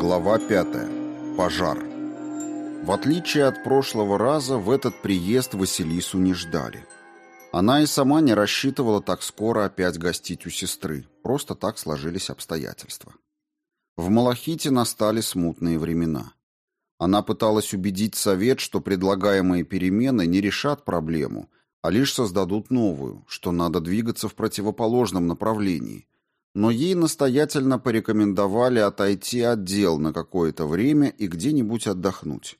Глава 5. Пожар. В отличие от прошлого раза, в этот приезд Василису не ждали. Она и сама не рассчитывала так скоро опять гостить у сестры. Просто так сложились обстоятельства. В Малахите настали смутные времена. Она пыталась убедить совет, что предлагаемые перемены не решат проблему, а лишь создадут новую, что надо двигаться в противоположном направлении, но ей настоятельно порекомендовали отойти от дел на какое-то время и где-нибудь отдохнуть.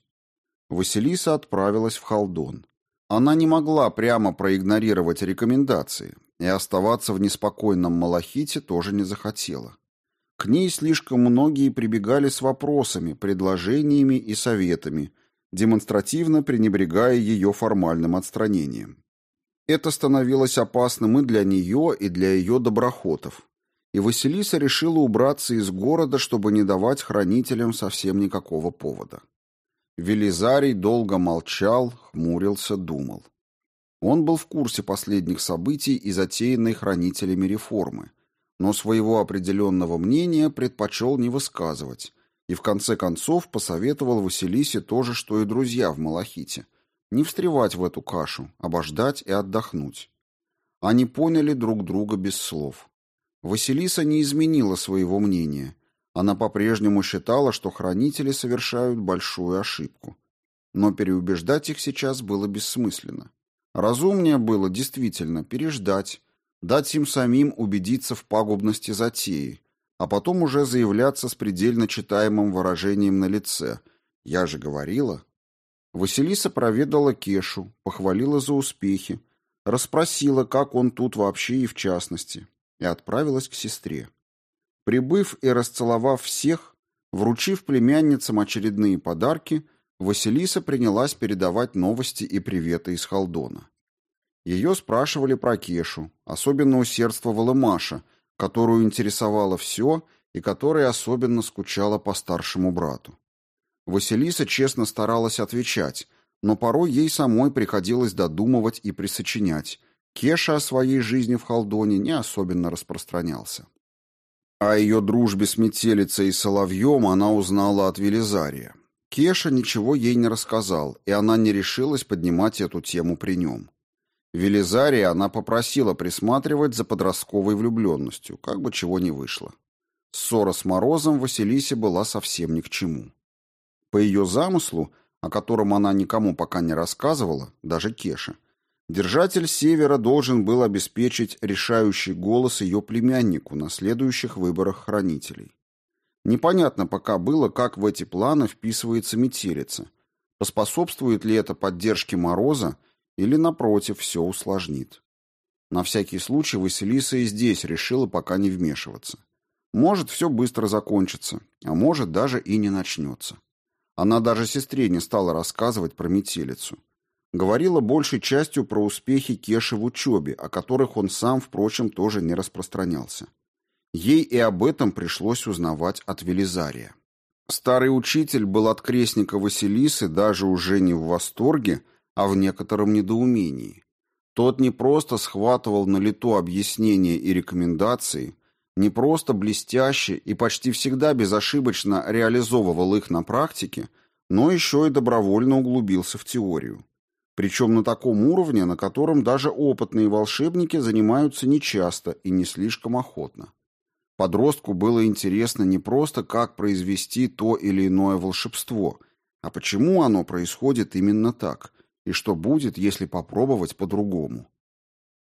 Василиса отправилась в Халдон. Она не могла прямо проигнорировать рекомендации, и оставаться в неспокойном Малахите тоже не захотела. К ней слишком многие прибегали с вопросами, предложениями и советами, демонстративно пренебрегая ее формальным отстранением. Это становилось опасным и для нее, и для ее доброхотов, и Василиса решила убраться из города, чтобы не давать хранителям совсем никакого повода. Велизарий долго молчал, хмурился, думал. Он был в курсе последних событий и затеянной хранителями реформы, но своего определенного мнения предпочел не высказывать и в конце концов посоветовал Василисе то же, что и друзья в Малахите – не встревать в эту кашу, обождать и отдохнуть. Они поняли друг друга без слов. Василиса не изменила своего мнения. Она по-прежнему считала, что хранители совершают большую ошибку. Но переубеждать их сейчас было бессмысленно. Разумнее было действительно переждать, дать им самим убедиться в пагубности затеи, а потом уже заявляться с предельно читаемым выражением на лице. «Я же говорила». Василиса проведала Кешу, похвалила за успехи, расспросила, как он тут вообще и в частности и отправилась к сестре. Прибыв и расцеловав всех, вручив племянницам очередные подарки, Василиса принялась передавать новости и приветы из Халдона. Ее спрашивали про Кешу, особенно усердствовала Маша, которую интересовало все и которая особенно скучала по старшему брату. Василиса честно старалась отвечать, но порой ей самой приходилось додумывать и присочинять, Кеша о своей жизни в Халдоне не особенно распространялся. О ее дружбе с метелицей и соловьем она узнала от Велизария. Кеша ничего ей не рассказал, и она не решилась поднимать эту тему при нем. Велизария она попросила присматривать за подростковой влюбленностью, как бы чего не вышло. Ссора с Морозом Василисе была совсем ни к чему. По ее замыслу, о котором она никому пока не рассказывала, даже Кеша, Держатель Севера должен был обеспечить решающий голос ее племяннику на следующих выборах хранителей. Непонятно пока было, как в эти планы вписывается метелица. Поспособствует ли это поддержке Мороза или, напротив, все усложнит. На всякий случай Василиса и здесь решила пока не вмешиваться. Может, все быстро закончится, а может, даже и не начнется. Она даже сестре не стала рассказывать про метелицу говорила большей частью про успехи Кеши в учебе, о которых он сам, впрочем, тоже не распространялся. Ей и об этом пришлось узнавать от Велизария. Старый учитель был от крестника Василисы даже уже не в восторге, а в некотором недоумении. Тот не просто схватывал на лету объяснения и рекомендации, не просто блестяще и почти всегда безошибочно реализовывал их на практике, но еще и добровольно углубился в теорию. Причем на таком уровне, на котором даже опытные волшебники занимаются нечасто и не слишком охотно. Подростку было интересно не просто, как произвести то или иное волшебство, а почему оно происходит именно так, и что будет, если попробовать по-другому.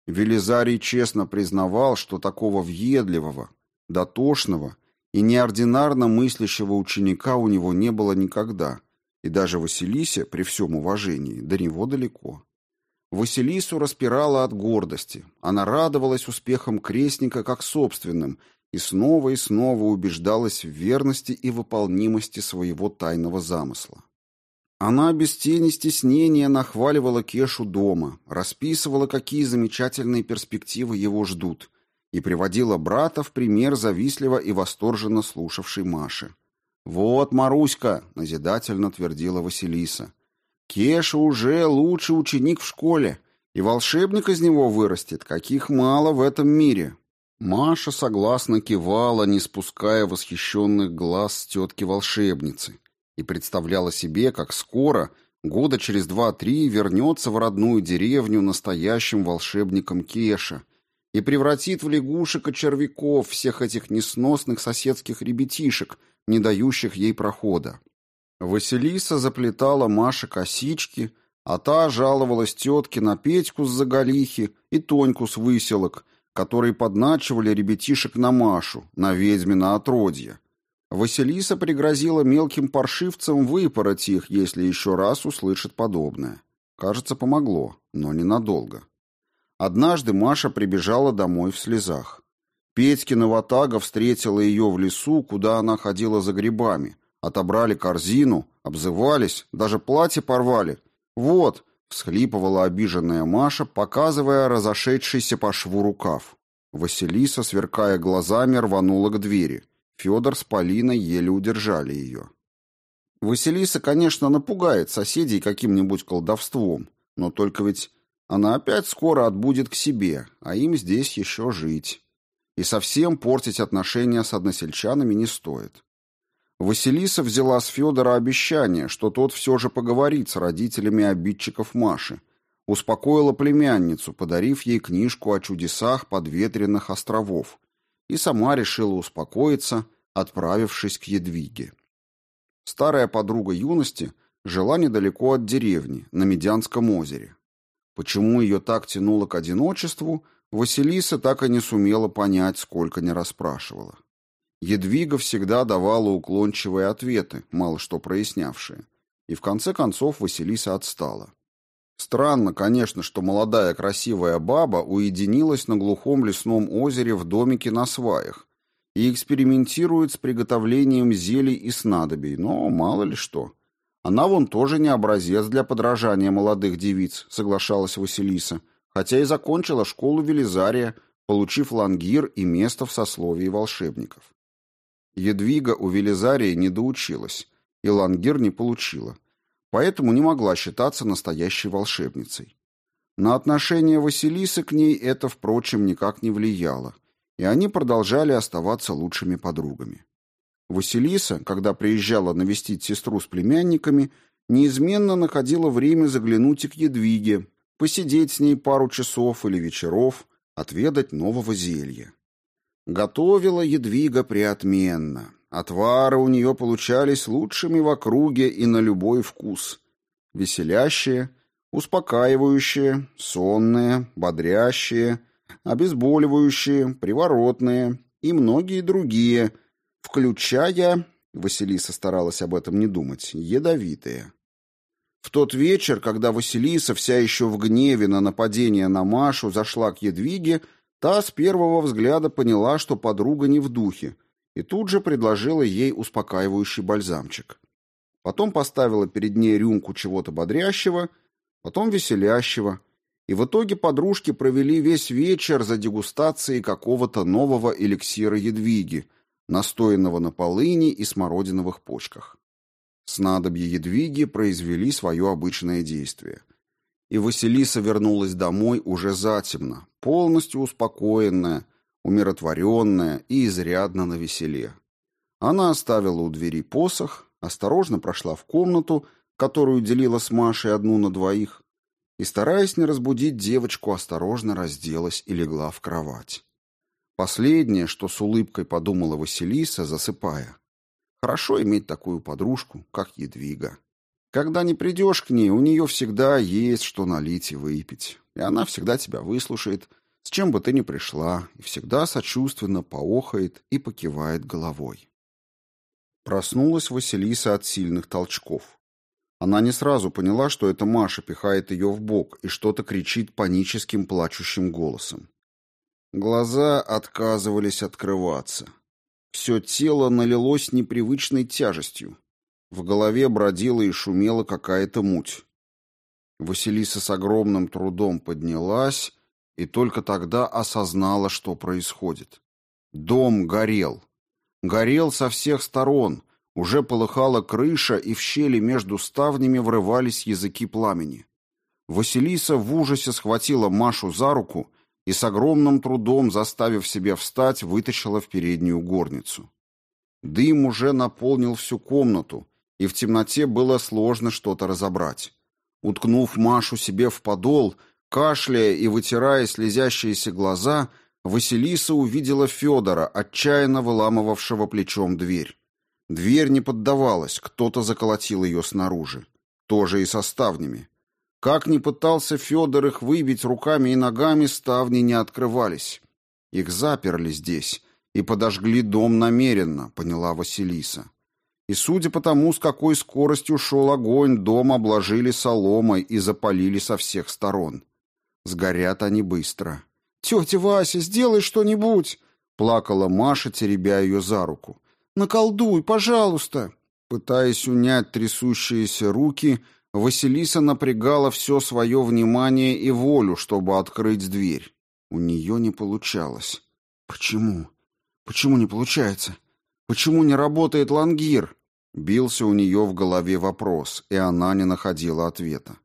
Велизарий честно признавал, что такого въедливого, дотошного и неординарно мыслящего ученика у него не было никогда, и даже Василисе, при всем уважении, до него далеко. Василису распирала от гордости. Она радовалась успехам крестника как собственным и снова и снова убеждалась в верности и выполнимости своего тайного замысла. Она без тени стеснения нахваливала Кешу дома, расписывала, какие замечательные перспективы его ждут, и приводила брата в пример завистливо и восторженно слушавшей Маши. «Вот, Маруська», — назидательно твердила Василиса, — «Кеша уже лучший ученик в школе, и волшебник из него вырастет, каких мало в этом мире». Маша согласно кивала, не спуская восхищенных глаз с тетки-волшебницы, и представляла себе, как скоро, года через два-три, вернется в родную деревню настоящим волшебником Кеша и превратит в лягушек и червяков всех этих несносных соседских ребятишек, не дающих ей прохода. Василиса заплетала Маше косички, а та жаловалась тетке на Петьку с заголихи и Тоньку с выселок, которые подначивали ребятишек на Машу, на ведьмина отродье. Василиса пригрозила мелким паршивцам выпороть их, если еще раз услышит подобное. Кажется, помогло, но ненадолго. Однажды Маша прибежала домой в слезах. Петькина ватага встретила ее в лесу, куда она ходила за грибами. Отобрали корзину, обзывались, даже платье порвали. «Вот», — всхлипывала обиженная Маша, показывая разошедшийся по шву рукав. Василиса, сверкая глазами, рванула к двери. Федор с Полиной еле удержали ее. Василиса, конечно, напугает соседей каким-нибудь колдовством, но только ведь она опять скоро отбудет к себе, а им здесь еще жить. И совсем портить отношения с односельчанами не стоит. Василиса взяла с Федора обещание, что тот все же поговорит с родителями обидчиков Маши, успокоила племянницу, подарив ей книжку о чудесах подветренных островов, и сама решила успокоиться, отправившись к Едвиге. Старая подруга юности жила недалеко от деревни, на Медянском озере. Почему ее так тянуло к одиночеству, Василиса так и не сумела понять, сколько не расспрашивала. Едвига всегда давала уклончивые ответы, мало что прояснявшие. И в конце концов Василиса отстала. Странно, конечно, что молодая красивая баба уединилась на глухом лесном озере в домике на сваях и экспериментирует с приготовлением зелий и снадобий, но мало ли что. Она вон тоже не образец для подражания молодых девиц, соглашалась Василиса, хотя и закончила школу Велизария, получив лангир и место в сословии волшебников. Едвига у Велизария не доучилась, и Лангир не получила, поэтому не могла считаться настоящей волшебницей. На отношение Василисы к ней это, впрочем, никак не влияло, и они продолжали оставаться лучшими подругами. Василиса, когда приезжала навестить сестру с племянниками, неизменно находила время заглянуть и к Едвиге, посидеть с ней пару часов или вечеров, отведать нового зелья. Готовила Едвига преотменно. Отвары у нее получались лучшими в округе и на любой вкус. Веселящие, успокаивающие, сонные, бодрящие, обезболивающие, приворотные и многие другие, включая, Василиса старалась об этом не думать, ядовитые. В тот вечер, когда Василиса, вся еще в гневе на нападение на Машу, зашла к Едвиге, Та с первого взгляда поняла, что подруга не в духе, и тут же предложила ей успокаивающий бальзамчик. Потом поставила перед ней рюмку чего-то бодрящего, потом веселящего, и в итоге подружки провели весь вечер за дегустацией какого-то нового эликсира едвиги, настоянного на полыни и смородиновых почках. Снадобья едвиги произвели свое обычное действие — и Василиса вернулась домой уже затемно, полностью успокоенная, умиротворенная и изрядно навеселе. Она оставила у двери посох, осторожно прошла в комнату, которую делила с Машей одну на двоих, и, стараясь не разбудить девочку, осторожно разделась и легла в кровать. Последнее, что с улыбкой подумала Василиса, засыпая. Хорошо иметь такую подружку, как Едвига. Когда не придешь к ней, у нее всегда есть что налить и выпить. И она всегда тебя выслушает, с чем бы ты ни пришла, и всегда сочувственно поохает и покивает головой. Проснулась Василиса от сильных толчков. Она не сразу поняла, что это Маша пихает ее в бок и что-то кричит паническим плачущим голосом. Глаза отказывались открываться. Все тело налилось непривычной тяжестью. В голове бродила и шумела какая-то муть. Василиса с огромным трудом поднялась и только тогда осознала, что происходит. Дом горел. Горел со всех сторон. Уже полыхала крыша, и в щели между ставнями врывались языки пламени. Василиса в ужасе схватила Машу за руку и с огромным трудом, заставив себя встать, вытащила в переднюю горницу. Дым уже наполнил всю комнату, и в темноте было сложно что-то разобрать. Уткнув Машу себе в подол, кашляя и вытирая слезящиеся глаза, Василиса увидела Федора, отчаянно выламывавшего плечом дверь. Дверь не поддавалась, кто-то заколотил ее снаружи. Тоже и со ставнями. Как ни пытался Федор их выбить руками и ногами, ставни не открывались. Их заперли здесь и подожгли дом намеренно, поняла Василиса. И судя по тому, с какой скоростью шел огонь, дом обложили соломой и запалили со всех сторон. Сгорят они быстро. «Тетя Вася, сделай что-нибудь!» — плакала Маша, теребя ее за руку. «Наколдуй, пожалуйста!» Пытаясь унять трясущиеся руки, Василиса напрягала все свое внимание и волю, чтобы открыть дверь. У нее не получалось. «Почему? Почему не получается? Почему не работает лангир?» Бился у нее в голове вопрос, и она не находила ответа.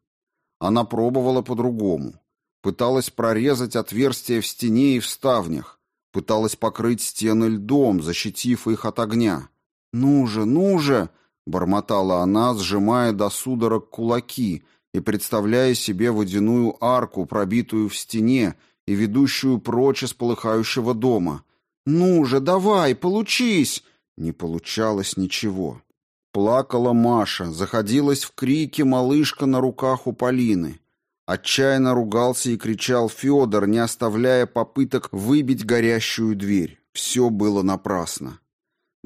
Она пробовала по-другому. Пыталась прорезать отверстия в стене и в ставнях. Пыталась покрыть стены льдом, защитив их от огня. «Ну же, ну же!» Бормотала она, сжимая до судорог кулаки и представляя себе водяную арку, пробитую в стене и ведущую прочь из полыхающего дома. «Ну же, давай, получись!» Не получалось ничего. Плакала Маша, заходилась в крике малышка на руках у Полины. Отчаянно ругался и кричал Федор, не оставляя попыток выбить горящую дверь. Все было напрасно.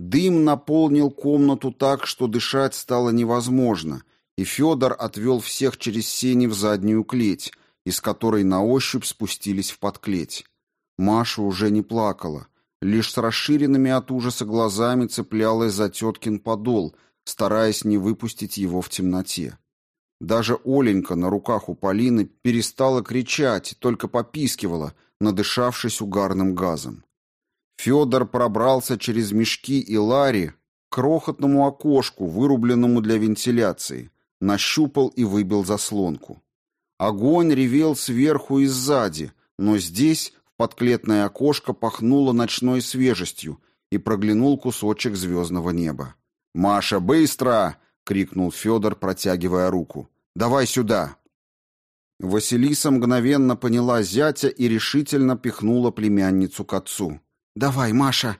Дым наполнил комнату так, что дышать стало невозможно, и Федор отвел всех через сени в заднюю клеть, из которой на ощупь спустились в подклеть. Маша уже не плакала, лишь с расширенными от ужаса глазами цеплялась за теткин подол, стараясь не выпустить его в темноте. Даже Оленька на руках у Полины перестала кричать, только попискивала, надышавшись угарным газом. Федор пробрался через мешки и лари к крохотному окошку, вырубленному для вентиляции, нащупал и выбил заслонку. Огонь ревел сверху и сзади, но здесь в подклетное окошко пахнуло ночной свежестью и проглянул кусочек звездного неба. «Маша, быстро!» — крикнул Федор, протягивая руку. «Давай сюда!» Василиса мгновенно поняла зятя и решительно пихнула племянницу к отцу. «Давай, Маша!»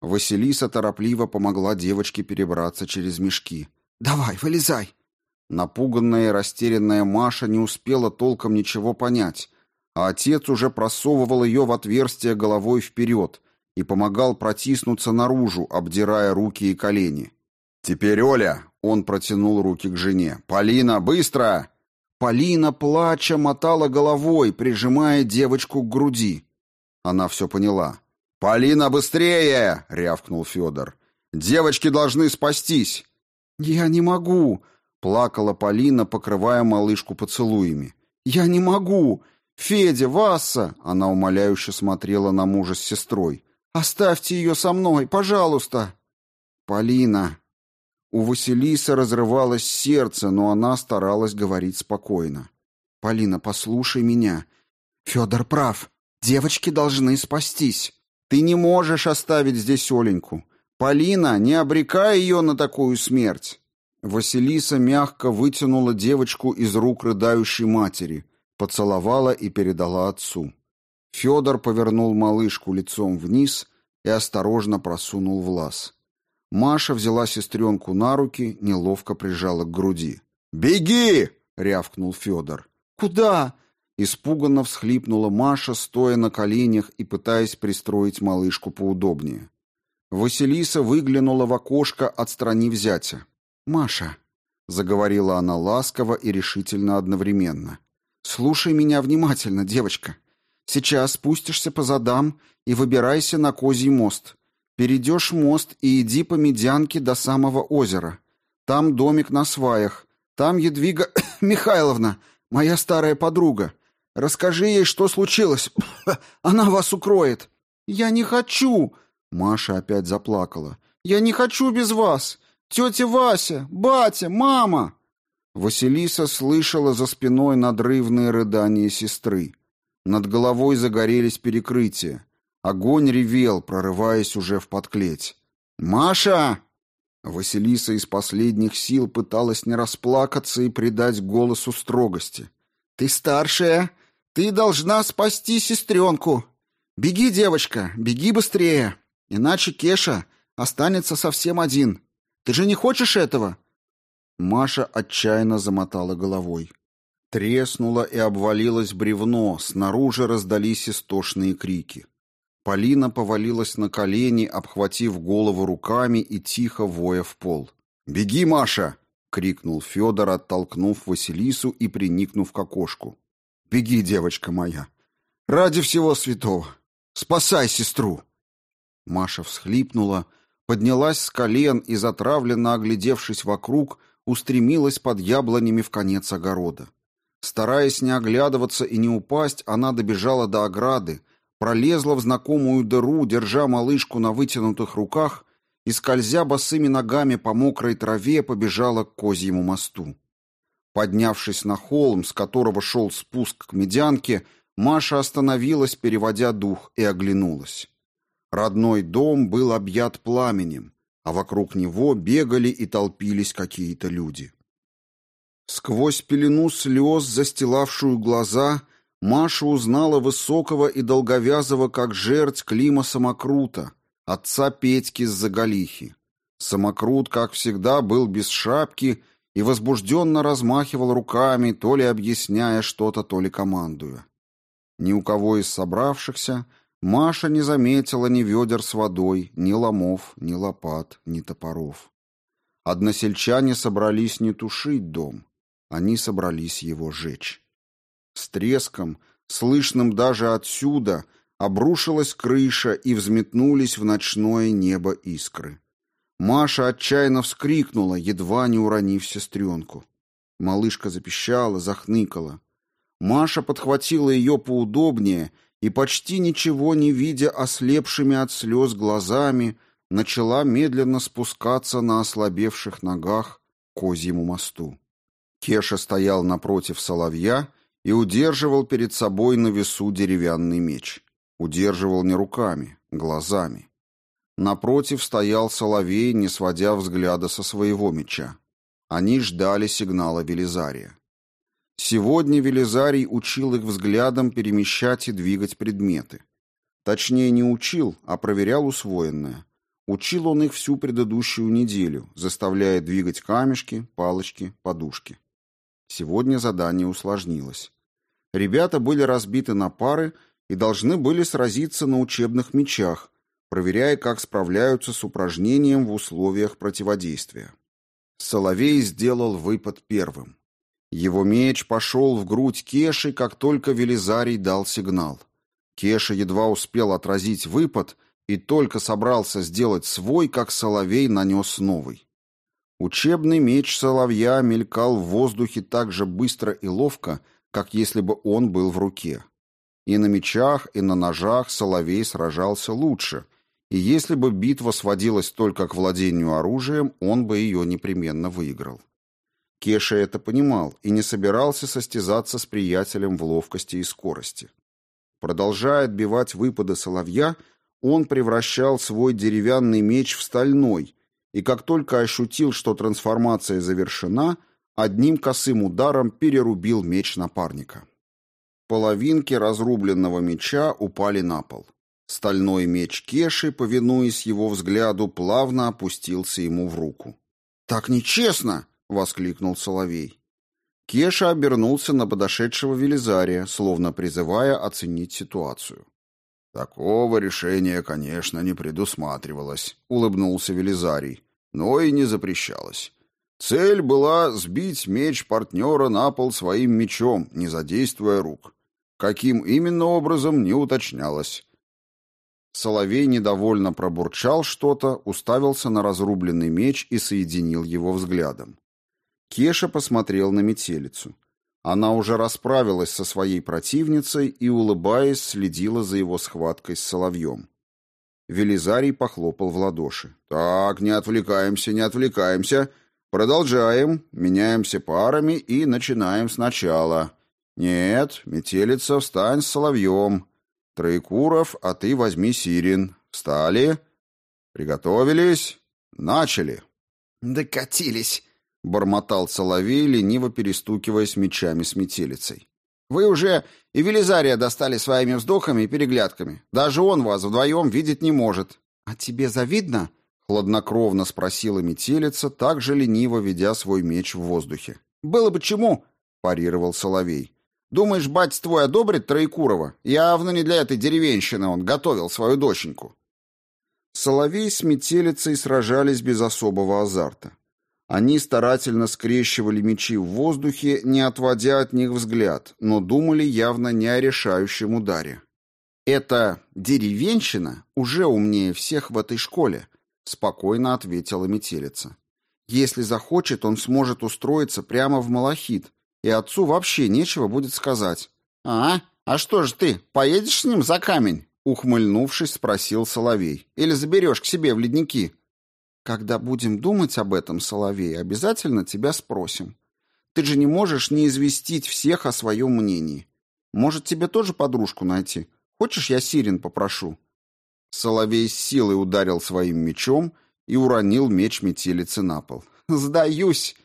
Василиса торопливо помогла девочке перебраться через мешки. «Давай, вылезай!» Напуганная и растерянная Маша не успела толком ничего понять, а отец уже просовывал ее в отверстие головой вперед и помогал протиснуться наружу, обдирая руки и колени. «Теперь Оля!» — он протянул руки к жене. «Полина, быстро!» Полина, плача, мотала головой, прижимая девочку к груди. Она все поняла. «Полина, быстрее!» — рявкнул Федор. «Девочки должны спастись!» «Я не могу!» — плакала Полина, покрывая малышку поцелуями. «Я не могу! Федя, Васса!» — она умоляюще смотрела на мужа с сестрой. «Оставьте ее со мной, пожалуйста!» «Полина!» У Василисы разрывалось сердце, но она старалась говорить спокойно. «Полина, послушай меня. Федор прав. Девочки должны спастись. Ты не можешь оставить здесь Оленьку. Полина, не обрекай ее на такую смерть. Василиса мягко вытянула девочку из рук рыдающей матери, поцеловала и передала отцу. Федор повернул малышку лицом вниз и осторожно просунул в лаз. Маша взяла сестренку на руки, неловко прижала к груди. «Беги!» — рявкнул Федор. «Куда?» Испуганно всхлипнула Маша, стоя на коленях и пытаясь пристроить малышку поудобнее. Василиса выглянула в окошко, отстранив зятя. «Маша», — заговорила она ласково и решительно одновременно, — «слушай меня внимательно, девочка. Сейчас спустишься по задам и выбирайся на Козий мост. Перейдешь мост и иди по медянке до самого озера. Там домик на сваях. Там Едвига Михайловна, моя старая подруга. Расскажи ей, что случилось. Она вас укроет. Я не хочу. Маша опять заплакала. Я не хочу без вас. Тетя Вася, батя, мама. Василиса слышала за спиной надрывные рыдания сестры. Над головой загорелись перекрытия. Огонь ревел, прорываясь уже в подклеть. «Маша!» Василиса из последних сил пыталась не расплакаться и придать голосу строгости. «Ты старшая! Ты должна спасти сестренку! Беги, девочка, беги быстрее! Иначе Кеша останется совсем один. Ты же не хочешь этого?» Маша отчаянно замотала головой. Треснуло и обвалилось бревно, снаружи раздались истошные крики. Полина повалилась на колени, обхватив голову руками и тихо воя в пол. «Беги, Маша!» — крикнул Федор, оттолкнув Василису и приникнув к окошку. «Беги, девочка моя! Ради всего святого! Спасай сестру!» Маша всхлипнула, поднялась с колен и, затравленно оглядевшись вокруг, устремилась под яблонями в конец огорода. Стараясь не оглядываться и не упасть, она добежала до ограды, пролезла в знакомую дыру, держа малышку на вытянутых руках и, скользя босыми ногами по мокрой траве, побежала к козьему мосту. Поднявшись на холм, с которого шел спуск к медянке, Маша остановилась, переводя дух, и оглянулась. Родной дом был объят пламенем, а вокруг него бегали и толпились какие-то люди. Сквозь пелену слез, застилавшую глаза, Маша узнала высокого и долговязого, как жерть Клима Самокрута, отца Петьки с Заголихи. Самокрут, как всегда, был без шапки и возбужденно размахивал руками, то ли объясняя что-то, то ли командуя. Ни у кого из собравшихся Маша не заметила ни ведер с водой, ни ломов, ни лопат, ни топоров. Односельчане собрались не тушить дом, они собрались его жечь. С треском, слышным даже отсюда, обрушилась крыша и взметнулись в ночное небо искры. Маша отчаянно вскрикнула, едва не уронив сестренку. Малышка запищала, захныкала. Маша подхватила ее поудобнее и, почти ничего не видя ослепшими от слез глазами, начала медленно спускаться на ослабевших ногах к козьему мосту. Кеша стоял напротив соловья и удерживал перед собой на весу деревянный меч. Удерживал не руками, глазами. Напротив стоял соловей, не сводя взгляда со своего меча. Они ждали сигнала Велизария. Сегодня Велизарий учил их взглядом перемещать и двигать предметы. Точнее, не учил, а проверял усвоенное. Учил он их всю предыдущую неделю, заставляя двигать камешки, палочки, подушки. Сегодня задание усложнилось. Ребята были разбиты на пары и должны были сразиться на учебных мечах, проверяя, как справляются с упражнением в условиях противодействия. Соловей сделал выпад первым. Его меч пошел в грудь Кеши, как только Велизарий дал сигнал. Кеша едва успел отразить выпад и только собрался сделать свой, как Соловей нанес новый. Учебный меч соловья мелькал в воздухе так же быстро и ловко, как если бы он был в руке. И на мечах, и на ножах соловей сражался лучше, и если бы битва сводилась только к владению оружием, он бы ее непременно выиграл. Кеша это понимал и не собирался состязаться с приятелем в ловкости и скорости. Продолжая отбивать выпады соловья, он превращал свой деревянный меч в стальной – и как только ощутил, что трансформация завершена, одним косым ударом перерубил меч напарника. Половинки разрубленного меча упали на пол. Стальной меч Кеши, повинуясь его взгляду, плавно опустился ему в руку. «Так нечестно!» — воскликнул Соловей. Кеша обернулся на подошедшего Велизария, словно призывая оценить ситуацию. «Такого решения, конечно, не предусматривалось», — улыбнулся Велизарий, но и не запрещалось. Цель была сбить меч партнера на пол своим мечом, не задействуя рук. Каким именно образом, не уточнялось. Соловей недовольно пробурчал что-то, уставился на разрубленный меч и соединил его взглядом. Кеша посмотрел на метелицу. Она уже расправилась со своей противницей и, улыбаясь, следила за его схваткой с соловьем. Велизарий похлопал в ладоши. «Так, не отвлекаемся, не отвлекаемся. Продолжаем, меняемся парами и начинаем сначала. «Нет, метелица, встань с соловьем. Троекуров, а ты возьми сирен. Встали. Приготовились. Начали». «Докатились», — бормотал соловей, лениво перестукиваясь мечами с метелицей. «Вы уже и Велизария достали своими вздохами и переглядками. Даже он вас вдвоем видеть не может». «А тебе завидно?» — хладнокровно спросила метелица, также лениво ведя свой меч в воздухе. «Было бы чему?» — парировал соловей. «Думаешь, батя твой одобрит Троекурова? Явно не для этой деревенщины он готовил свою доченьку». Соловей с метелицей сражались без особого азарта. Они старательно скрещивали мечи в воздухе, не отводя от них взгляд, но думали явно не о решающем ударе. «Эта деревенщина уже умнее всех в этой школе», — спокойно ответила метелица. «Если захочет, он сможет устроиться прямо в Малахит, и отцу вообще нечего будет сказать». «А? А что же ты, поедешь с ним за камень?» Ухмыльнувшись, спросил Соловей. «Или заберешь к себе в ледники?» Когда будем думать об этом, Соловей, обязательно тебя спросим. Ты же не можешь не известить всех о своем мнении. Может, тебе тоже подружку найти? Хочешь, я Сирин попрошу?» Соловей с силой ударил своим мечом и уронил меч метелицы на пол. «Сдаюсь!»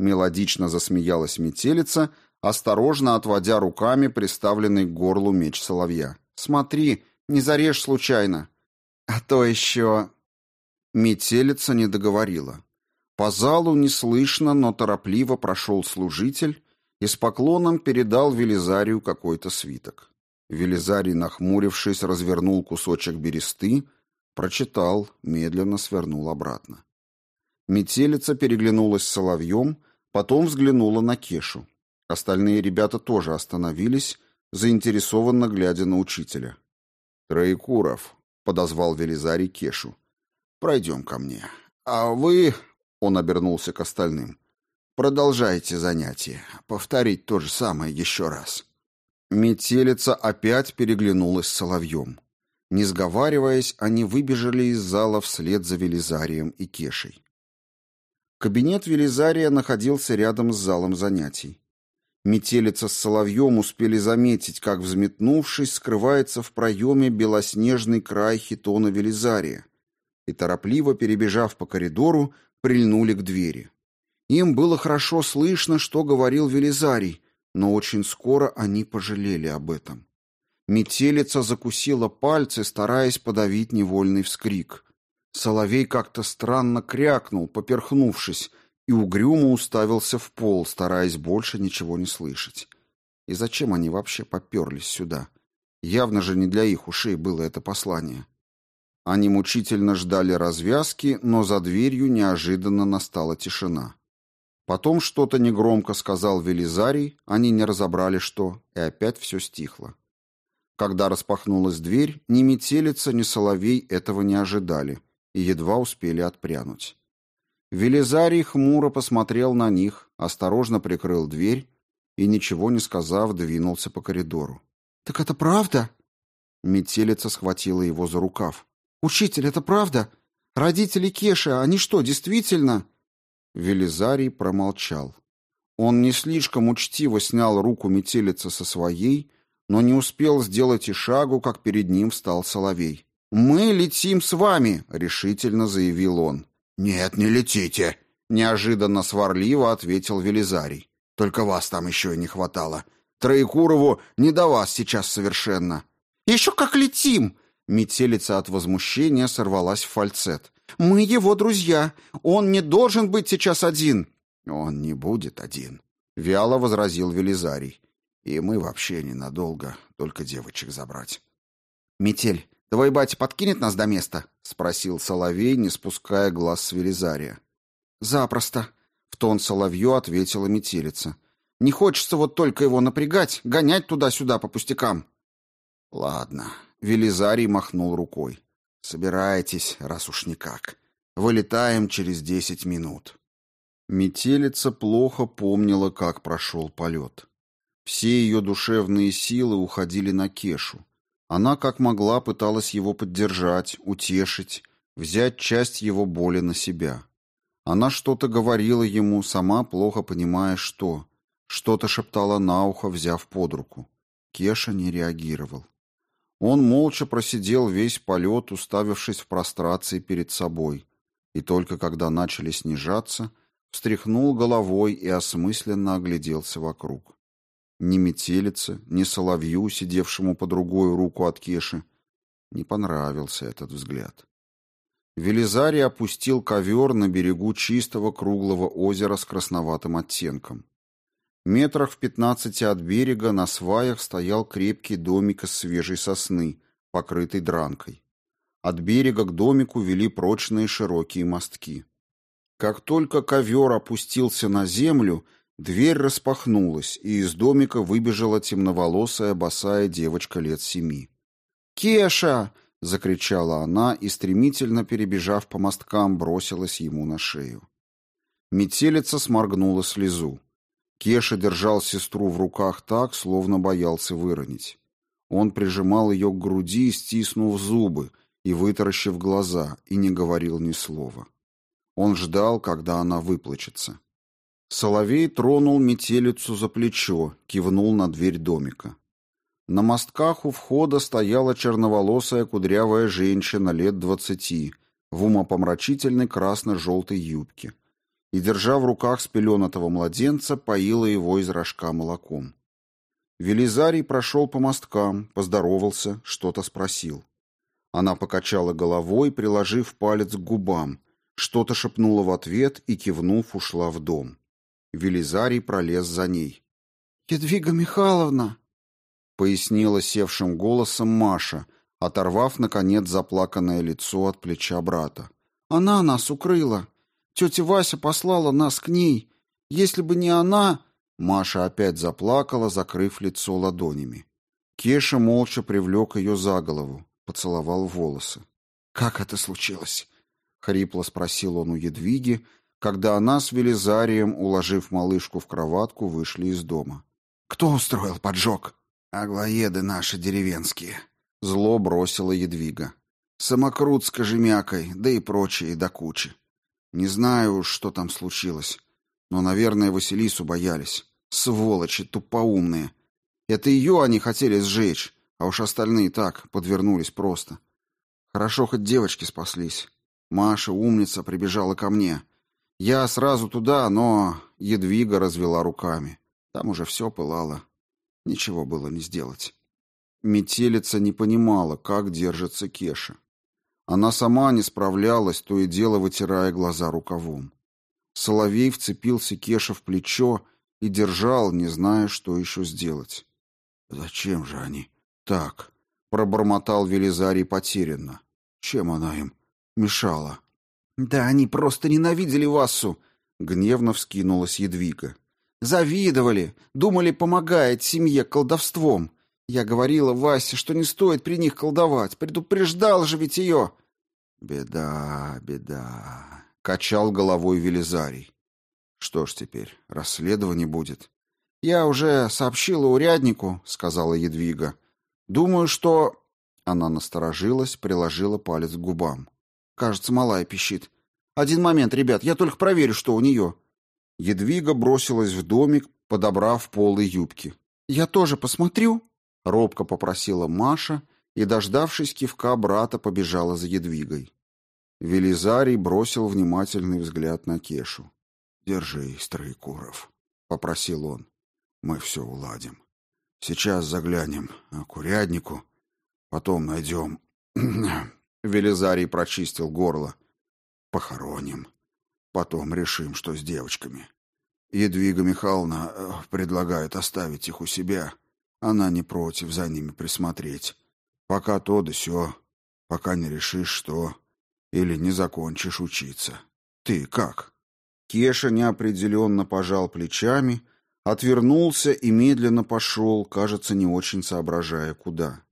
Мелодично засмеялась метелица, осторожно отводя руками приставленный к горлу меч соловья. «Смотри, не зарежь случайно!» «А то еще...» Метелица не договорила. По залу неслышно, но торопливо прошел служитель и с поклоном передал Велизарию какой-то свиток. Велизарий, нахмурившись, развернул кусочек бересты, прочитал, медленно свернул обратно. Метелица переглянулась с соловьем, потом взглянула на Кешу. Остальные ребята тоже остановились, заинтересованно глядя на учителя. «Троекуров», — подозвал Велизарий Кешу, Пройдем ко мне. А вы, он обернулся к остальным, продолжайте занятие. Повторить то же самое еще раз. Метелица опять переглянулась с Соловьем. Не сговариваясь, они выбежали из зала вслед за Велизарием и Кешей. Кабинет Велизария находился рядом с залом занятий. Метелица с Соловьем успели заметить, как, взметнувшись, скрывается в проеме белоснежный край хитона Велизария, и, торопливо перебежав по коридору, прильнули к двери. Им было хорошо слышно, что говорил Велизарий, но очень скоро они пожалели об этом. Метелица закусила пальцы, стараясь подавить невольный вскрик. Соловей как-то странно крякнул, поперхнувшись, и угрюмо уставился в пол, стараясь больше ничего не слышать. И зачем они вообще поперлись сюда? Явно же не для их ушей было это послание. Они мучительно ждали развязки, но за дверью неожиданно настала тишина. Потом что-то негромко сказал Велизарий, они не разобрали что, и опять все стихло. Когда распахнулась дверь, ни метелица, ни соловей этого не ожидали и едва успели отпрянуть. Велизарий хмуро посмотрел на них, осторожно прикрыл дверь и, ничего не сказав, двинулся по коридору. «Так это правда?» Метелица схватила его за рукав. «Учитель, это правда? Родители Кеши, они что, действительно...» Велизарий промолчал. Он не слишком учтиво снял руку метелицы со своей, но не успел сделать и шагу, как перед ним встал Соловей. «Мы летим с вами», — решительно заявил он. «Нет, не летите», — неожиданно сварливо ответил Велизарий. «Только вас там еще и не хватало. Троекурову не до вас сейчас совершенно». «Еще как летим!» Метелица от возмущения сорвалась в фальцет. «Мы его друзья. Он не должен быть сейчас один». «Он не будет один», — вяло возразил Велизарий. «И мы вообще ненадолго, только девочек забрать». «Метель, твой батя подкинет нас до места?» — спросил Соловей, не спуская глаз с Велизария. «Запросто», — в тон Соловью ответила Метелица. «Не хочется вот только его напрягать, гонять туда-сюда по пустякам». «Ладно», Велизарий махнул рукой. «Собирайтесь, раз уж никак. Вылетаем через десять минут». Метелица плохо помнила, как прошел полет. Все ее душевные силы уходили на Кешу. Она как могла пыталась его поддержать, утешить, взять часть его боли на себя. Она что-то говорила ему, сама плохо понимая, что. Что-то шептала на ухо, взяв под руку. Кеша не реагировал. Он молча просидел весь полет, уставившись в прострации перед собой, и только когда начали снижаться, встряхнул головой и осмысленно огляделся вокруг. Ни метелице, ни соловью, сидевшему по другую руку от Кеши, не понравился этот взгляд. Велизарий опустил ковер на берегу чистого круглого озера с красноватым оттенком. Метрах в пятнадцати от берега на сваях стоял крепкий домик из свежей сосны, покрытый дранкой. От берега к домику вели прочные широкие мостки. Как только ковер опустился на землю, дверь распахнулась, и из домика выбежала темноволосая босая девочка лет семи. «Кеша!» — закричала она и, стремительно перебежав по мосткам, бросилась ему на шею. Метелица сморгнула слезу. Кеша держал сестру в руках так, словно боялся выронить. Он прижимал ее к груди, стиснув зубы и вытаращив глаза, и не говорил ни слова. Он ждал, когда она выплачется. Соловей тронул метелицу за плечо, кивнул на дверь домика. На мостках у входа стояла черноволосая кудрявая женщина лет двадцати в умопомрачительной красно-желтой юбке и, держа в руках спеленатого младенца, поила его из рожка молоком. Велизарий прошел по мосткам, поздоровался, что-то спросил. Она покачала головой, приложив палец к губам, что-то шепнула в ответ и, кивнув, ушла в дом. Велизарий пролез за ней. «Едвига Михайловна!» — пояснила севшим голосом Маша, оторвав, наконец, заплаканное лицо от плеча брата. «Она нас укрыла. Тетя Вася послала нас к ней. Если бы не она...» Маша опять заплакала, закрыв лицо ладонями. Кеша молча привлек ее за голову, поцеловал волосы. «Как это случилось?» — хрипло спросил он у Едвиги, когда она с Велизарием, уложив малышку в кроватку, вышли из дома. «Кто устроил поджог?» «Аглоеды наши деревенские», — зло бросила Едвига. «Самокрут с кожемякой, да и прочие до кучи. Не знаю, что там случилось, но, наверное, Василису боялись. Сволочи тупоумные. Это ее они хотели сжечь, а уж остальные так, подвернулись просто. Хорошо, хоть девочки спаслись. Маша, умница, прибежала ко мне. Я сразу туда, но Едвига развела руками. Там уже все пылало. Ничего было не сделать. Метелица не понимала, как держится Кеша. Она сама не справлялась, то и дело вытирая глаза рукавом. Соловей вцепился Кеша в плечо и держал, не зная, что еще сделать. «Зачем же они так?» — пробормотал Велизарий потерянно. «Чем она им мешала?» «Да они просто ненавидели Вассу!» — гневно вскинулась Едвига. «Завидовали, думали, помогает семье колдовством. Я говорила Васе, что не стоит при них колдовать, предупреждал же ведь ее!» «Беда, беда», — качал головой Велизарий. «Что ж теперь, расследование будет?» «Я уже сообщила уряднику», — сказала Едвига. «Думаю, что...» Она насторожилась, приложила палец к губам. «Кажется, малая пищит. Один момент, ребят, я только проверю, что у нее». Едвига бросилась в домик, подобрав полы юбки. «Я тоже посмотрю?» — робко попросила Маша и, дождавшись кивка брата, побежала за Едвигой. Велизарий бросил внимательный взгляд на Кешу. «Держи, Строекуров», — попросил он. «Мы все уладим. Сейчас заглянем к уряднику, потом найдем...» Велизарий прочистил горло. «Похороним. Потом решим, что с девочками. Едвига Михайловна э, предлагает оставить их у себя. Она не против за ними присмотреть. Пока то да сё, пока не решишь, что, или не закончишь учиться. Ты как?» Кеша неопределенно пожал плечами, отвернулся и медленно пошел, кажется, не очень соображая, куда.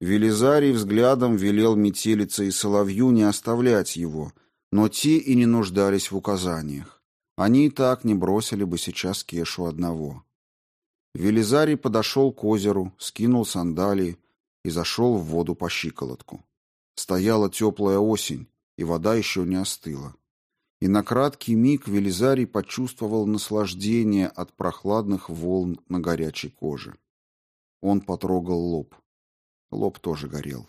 Велизарий взглядом велел метелице и соловью не оставлять его, но те и не нуждались в указаниях. Они и так не бросили бы сейчас Кешу одного. Велизарий подошел к озеру, скинул сандалии, и зашел в воду по щиколотку. Стояла теплая осень, и вода еще не остыла. и на краткий миг Велизарий почувствовал наслаждение от прохладных волн на горячей коже. Он потрогал лоб. Лоб тоже горел.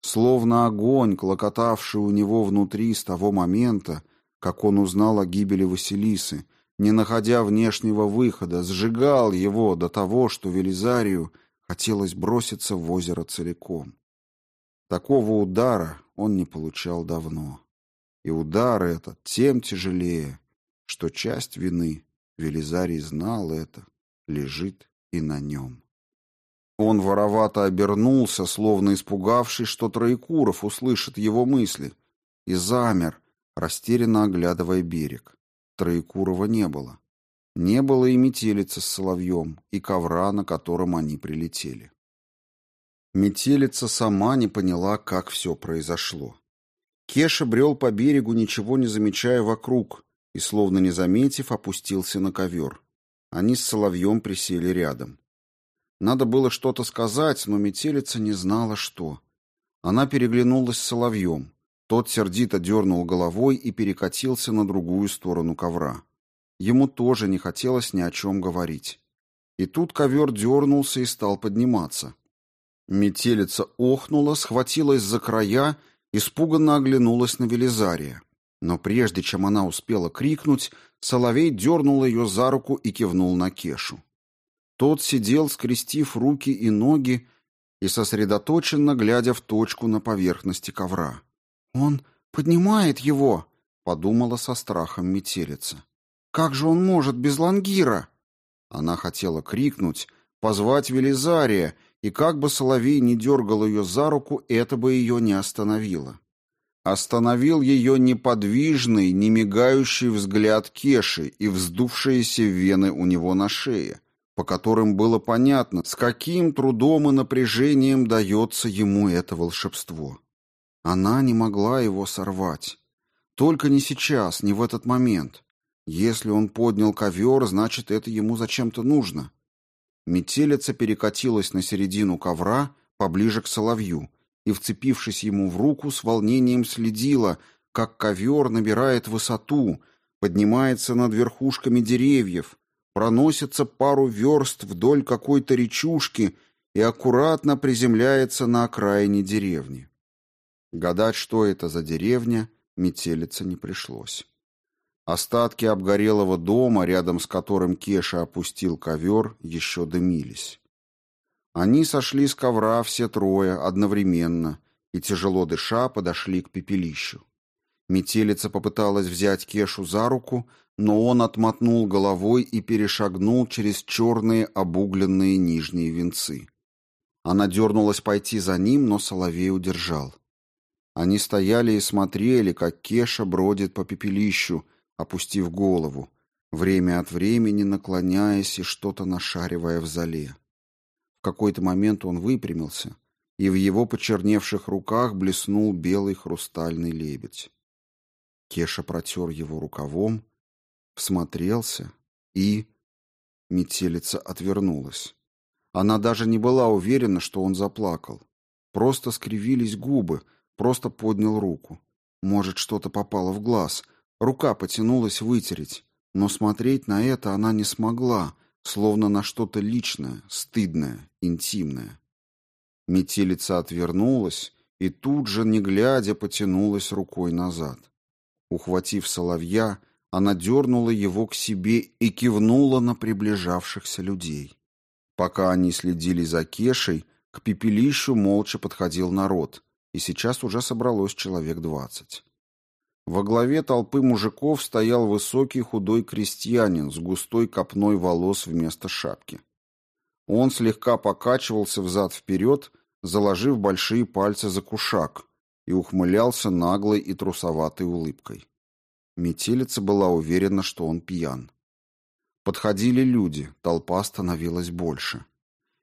Словно огонь, клокотавший у него внутри с того момента, как он узнал о гибели Василисы, не находя внешнего выхода, сжигал его до того, что Велизарию хотелось броситься в озеро целиком. Такого удара он не получал давно. И удар этот тем тяжелее, что часть вины, Велизарий знал это, лежит и на нем. Он воровато обернулся, словно испугавшись, что Троекуров услышит его мысли, и замер, растерянно оглядывая берег. Троекурова не было. Не было и метелицы с соловьем, и ковра, на котором они прилетели. Метелица сама не поняла, как все произошло. Кеша брел по берегу, ничего не замечая вокруг, и, словно не заметив, опустился на ковер. Они с соловьем присели рядом. Надо было что-то сказать, но метелица не знала, что. Она переглянулась с соловьем. Тот сердито дернул головой и перекатился на другую сторону ковра. Ему тоже не хотелось ни о чем говорить. И тут ковер дернулся и стал подниматься. Метелица охнула, схватилась за края, испуганно оглянулась на Велизария. Но прежде чем она успела крикнуть, Соловей дернул ее за руку и кивнул на Кешу. Тот сидел, скрестив руки и ноги и сосредоточенно глядя в точку на поверхности ковра. «Он поднимает его!» — подумала со страхом метелица. «Как же он может без лангира?» Она хотела крикнуть, позвать Велизария, и как бы Соловей не дергал ее за руку, это бы ее не остановило. Остановил ее неподвижный, не мигающий взгляд Кеши и вздувшиеся вены у него на шее — по которым было понятно, с каким трудом и напряжением дается ему это волшебство. Она не могла его сорвать. Только не сейчас, не в этот момент. Если он поднял ковер, значит, это ему зачем-то нужно. Метелица перекатилась на середину ковра, поближе к соловью, и, вцепившись ему в руку, с волнением следила, как ковер набирает высоту, поднимается над верхушками деревьев, проносится пару верст вдоль какой-то речушки и аккуратно приземляется на окраине деревни. Гадать, что это за деревня, метелица не пришлось. Остатки обгорелого дома, рядом с которым Кеша опустил ковер, еще дымились. Они сошли с ковра все трое одновременно и, тяжело дыша, подошли к пепелищу. Метелица попыталась взять Кешу за руку, но он отмотнул головой и перешагнул через черные обугленные нижние венцы. Она дернулась пойти за ним, но Соловей удержал. Они стояли и смотрели, как Кеша бродит по пепелищу, опустив голову, время от времени наклоняясь и что-то нашаривая в зале. В какой-то момент он выпрямился, и в его почерневших руках блеснул белый хрустальный лебедь. Кеша протер его рукавом, всмотрелся и... Метелица отвернулась. Она даже не была уверена, что он заплакал. Просто скривились губы, просто поднял руку. Может, что-то попало в глаз. Рука потянулась вытереть. Но смотреть на это она не смогла, словно на что-то личное, стыдное, интимное. Метелица отвернулась и тут же, не глядя, потянулась рукой назад. Ухватив соловья, она дернула его к себе и кивнула на приближавшихся людей. Пока они следили за Кешей, к пепелищу молча подходил народ, и сейчас уже собралось человек двадцать. Во главе толпы мужиков стоял высокий худой крестьянин с густой копной волос вместо шапки. Он слегка покачивался взад-вперед, заложив большие пальцы за кушак, и ухмылялся наглой и трусоватой улыбкой. Метелица была уверена, что он пьян. Подходили люди, толпа становилась больше.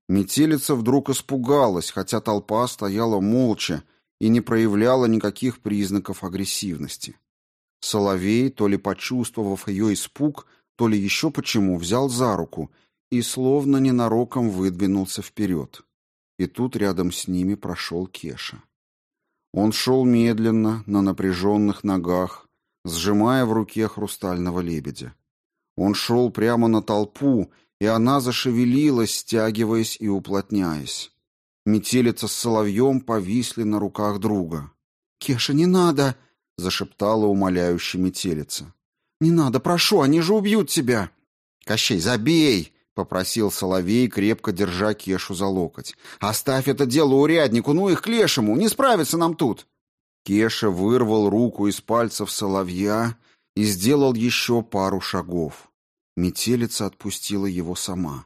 Метелица вдруг испугалась, хотя толпа стояла молча и не проявляла никаких признаков агрессивности. Соловей, то ли почувствовав ее испуг, то ли еще почему, взял за руку и словно ненароком выдвинулся вперед. И тут рядом с ними прошел Кеша. Он шел медленно, на напряженных ногах, сжимая в руке хрустального лебедя. Он шел прямо на толпу, и она зашевелилась, стягиваясь и уплотняясь. Метелица с соловьем повисли на руках друга. «Кеша, не надо!» — зашептала умоляющая метелица. «Не надо, прошу, они же убьют тебя!» «Кощей, забей!» — попросил Соловей, крепко держа Кешу за локоть. «Оставь это дело уряднику, ну их к лешему, не справится нам тут!» Кеша вырвал руку из пальцев Соловья и сделал еще пару шагов. Метелица отпустила его сама.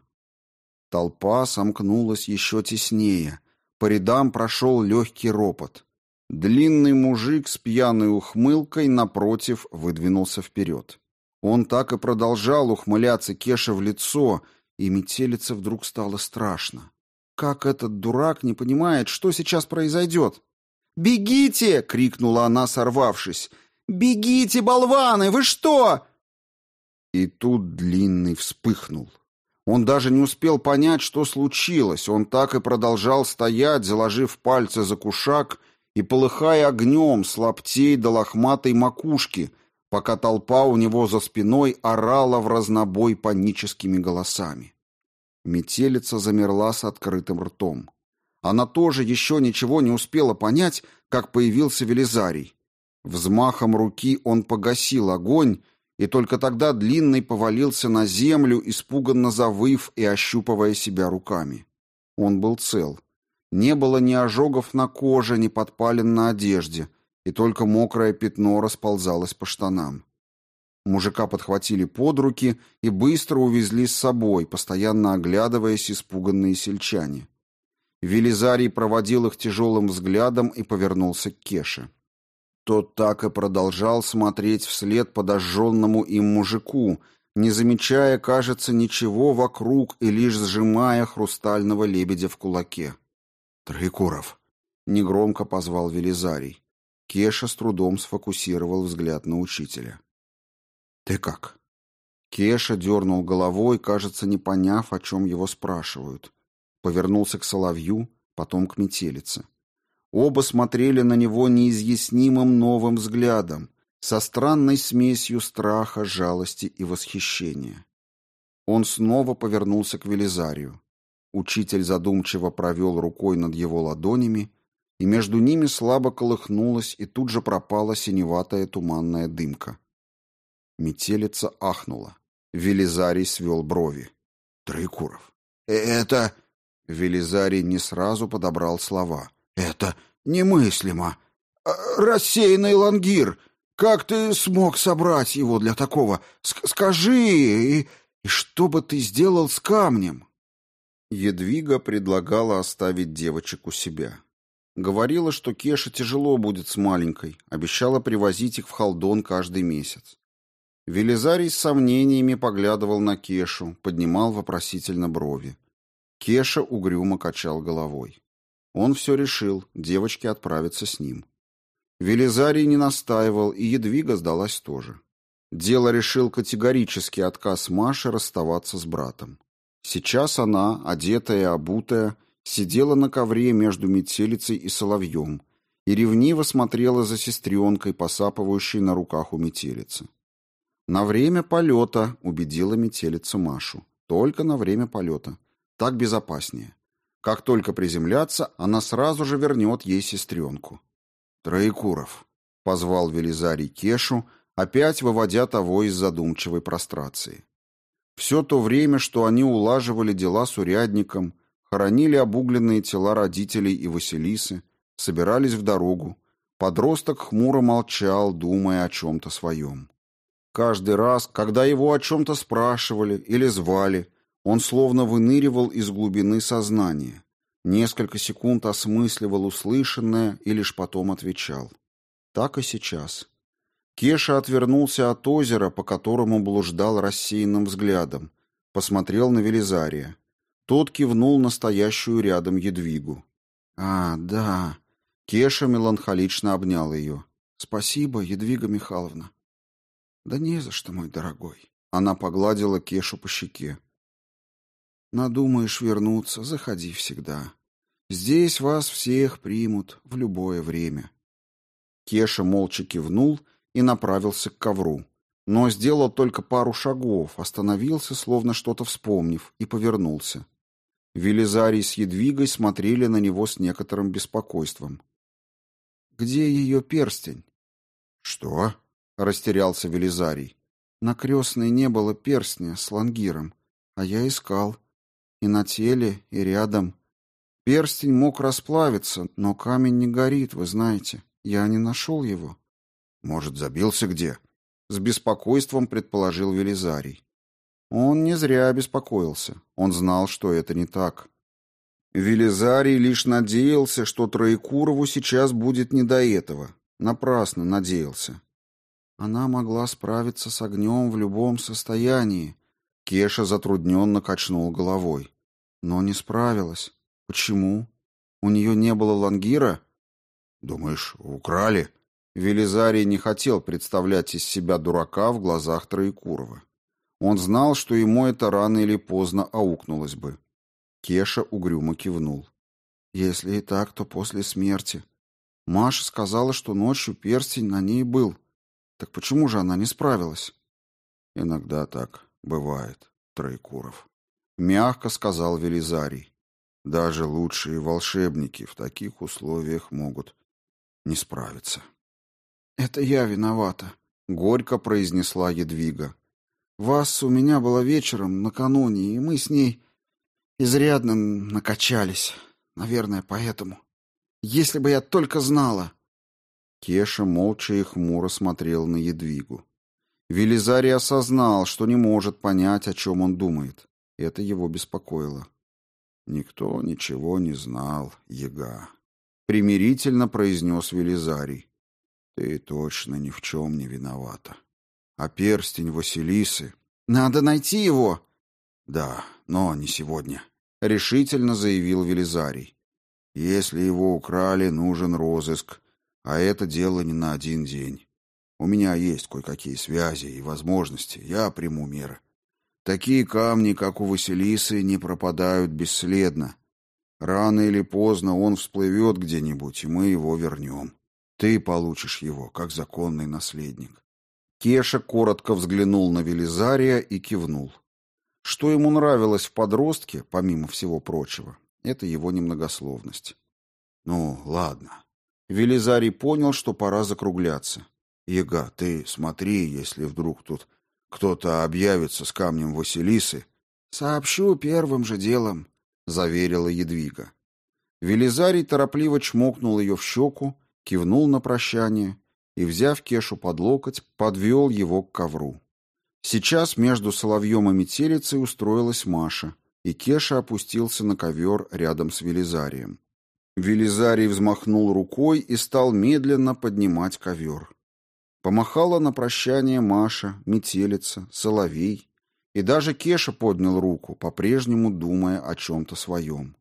Толпа сомкнулась еще теснее. По рядам прошел легкий ропот. Длинный мужик с пьяной ухмылкой напротив выдвинулся вперед. Он так и продолжал ухмыляться Кеше в лицо, и метелице вдруг стало страшно. Как этот дурак не понимает, что сейчас произойдет? «Бегите!» — крикнула она, сорвавшись. «Бегите, болваны! Вы что?» И тут Длинный вспыхнул. Он даже не успел понять, что случилось. Он так и продолжал стоять, заложив пальцы за кушак и полыхая огнем с лаптей до лохматой макушки, пока толпа у него за спиной орала в разнобой паническими голосами. Метелица замерла с открытым ртом. Она тоже еще ничего не успела понять, как появился Велизарий. Взмахом руки он погасил огонь, и только тогда Длинный повалился на землю, испуганно завыв и ощупывая себя руками. Он был цел. Не было ни ожогов на коже, ни подпалин на одежде, и только мокрое пятно расползалось по штанам. Мужика подхватили под руки и быстро увезли с собой, постоянно оглядываясь испуганные сельчане. Велизарий проводил их тяжелым взглядом и повернулся к Кеше. Тот так и продолжал смотреть вслед подожженному им мужику, не замечая, кажется, ничего вокруг и лишь сжимая хрустального лебедя в кулаке. «Троекуров!» — негромко позвал Велизарий. Кеша с трудом сфокусировал взгляд на учителя. «Ты как?» Кеша дернул головой, кажется, не поняв, о чем его спрашивают. Повернулся к соловью, потом к метелице. Оба смотрели на него неизъяснимым новым взглядом, со странной смесью страха, жалости и восхищения. Он снова повернулся к Велизарию. Учитель задумчиво провел рукой над его ладонями, и между ними слабо колыхнулась и тут же пропала синеватая туманная дымка. Метелица ахнула. Велизарий свел брови. «Троекуров». «Э, «Это...» Велизарий не сразу подобрал слова. «Это немыслимо. А, рассеянный лангир. Как ты смог собрать его для такого? Ск скажи, и, и что бы ты сделал с камнем?» Едвига предлагала оставить девочек у себя. Говорила, что Кеша тяжело будет с маленькой, обещала привозить их в Халдон каждый месяц. Велизарий с сомнениями поглядывал на Кешу, поднимал вопросительно брови. Кеша угрюмо качал головой. Он все решил, девочки отправятся с ним. Велизарий не настаивал, и Едвига сдалась тоже. Дело решил категорический отказ Маши расставаться с братом. Сейчас она, одетая и обутая, сидела на ковре между метелицей и соловьем и ревниво смотрела за сестренкой, посапывающей на руках у метелицы. На время полета убедила метелица Машу. Только на время полета. Так безопаснее. Как только приземляться, она сразу же вернет ей сестренку. «Троекуров», — позвал Велизарий Кешу, опять выводя того из задумчивой прострации. Все то время, что они улаживали дела с урядником, хоронили обугленные тела родителей и Василисы, собирались в дорогу, подросток хмуро молчал, думая о чем-то своем. Каждый раз, когда его о чем-то спрашивали или звали, он словно выныривал из глубины сознания, несколько секунд осмысливал услышанное и лишь потом отвечал. Так и сейчас. Кеша отвернулся от озера, по которому блуждал рассеянным взглядом, посмотрел на Велизария. Тот кивнул настоящую рядом Едвигу. «А, да». Кеша меланхолично обнял ее. «Спасибо, Едвига Михайловна». «Да не за что, мой дорогой». Она погладила Кешу по щеке. «Надумаешь вернуться, заходи всегда. Здесь вас всех примут в любое время». Кеша молча кивнул и направился к ковру. Но сделал только пару шагов, остановился, словно что-то вспомнив, и повернулся. Велизарий с Едвигой смотрели на него с некоторым беспокойством. «Где ее перстень?» «Что?» — растерялся Велизарий. «На крестной не было перстня с лангиром, а я искал. И на теле, и рядом. Перстень мог расплавиться, но камень не горит, вы знаете. Я не нашел его». «Может, забился где?» — с беспокойством предположил Велизарий. Он не зря беспокоился. Он знал, что это не так. Велизарий лишь надеялся, что Троекурову сейчас будет не до этого. Напрасно надеялся. Она могла справиться с огнем в любом состоянии. Кеша затрудненно качнул головой. Но не справилась. Почему? У нее не было лангира? Думаешь, украли? Велизарий не хотел представлять из себя дурака в глазах Троекурова. Он знал, что ему это рано или поздно аукнулось бы. Кеша угрюмо кивнул. Если и так, то после смерти. Маша сказала, что ночью перстень на ней был. Так почему же она не справилась? Иногда так бывает, Троекуров. Мягко сказал Велизарий. Даже лучшие волшебники в таких условиях могут не справиться. «Это я виновата», — горько произнесла Едвига. «Вас у меня было вечером накануне, и мы с ней изрядно накачались. Наверное, поэтому. Если бы я только знала...» Кеша молча и хмуро смотрел на Едвигу. Велизарий осознал, что не может понять, о чем он думает. Это его беспокоило. «Никто ничего не знал, Ега», — примирительно произнес Велизарий. Ты точно ни в чем не виновата. А перстень Василисы... Надо найти его! Да, но не сегодня, — решительно заявил Велизарий. Если его украли, нужен розыск, а это дело не на один день. У меня есть кое-какие связи и возможности, я приму меры. Такие камни, как у Василисы, не пропадают бесследно. Рано или поздно он всплывет где-нибудь, и мы его вернем. Ты получишь его, как законный наследник. Кеша коротко взглянул на Велизария и кивнул. Что ему нравилось в подростке, помимо всего прочего, это его немногословность. Ну, ладно. Велизарий понял, что пора закругляться. Ега, ты смотри, если вдруг тут кто-то объявится с камнем Василисы. Сообщу первым же делом, заверила Едвига. Велизарий торопливо чмокнул ее в щеку кивнул на прощание и, взяв Кешу под локоть, подвел его к ковру. Сейчас между Соловьем и Метелицей устроилась Маша, и Кеша опустился на ковер рядом с Велизарием. Велизарий взмахнул рукой и стал медленно поднимать ковер. Помахала на прощание Маша, Метелица, Соловей, и даже Кеша поднял руку, по-прежнему думая о чем-то своем.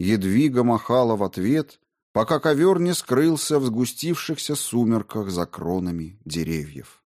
Едвига махала в ответ, пока ковер не скрылся в сгустившихся сумерках за кронами деревьев.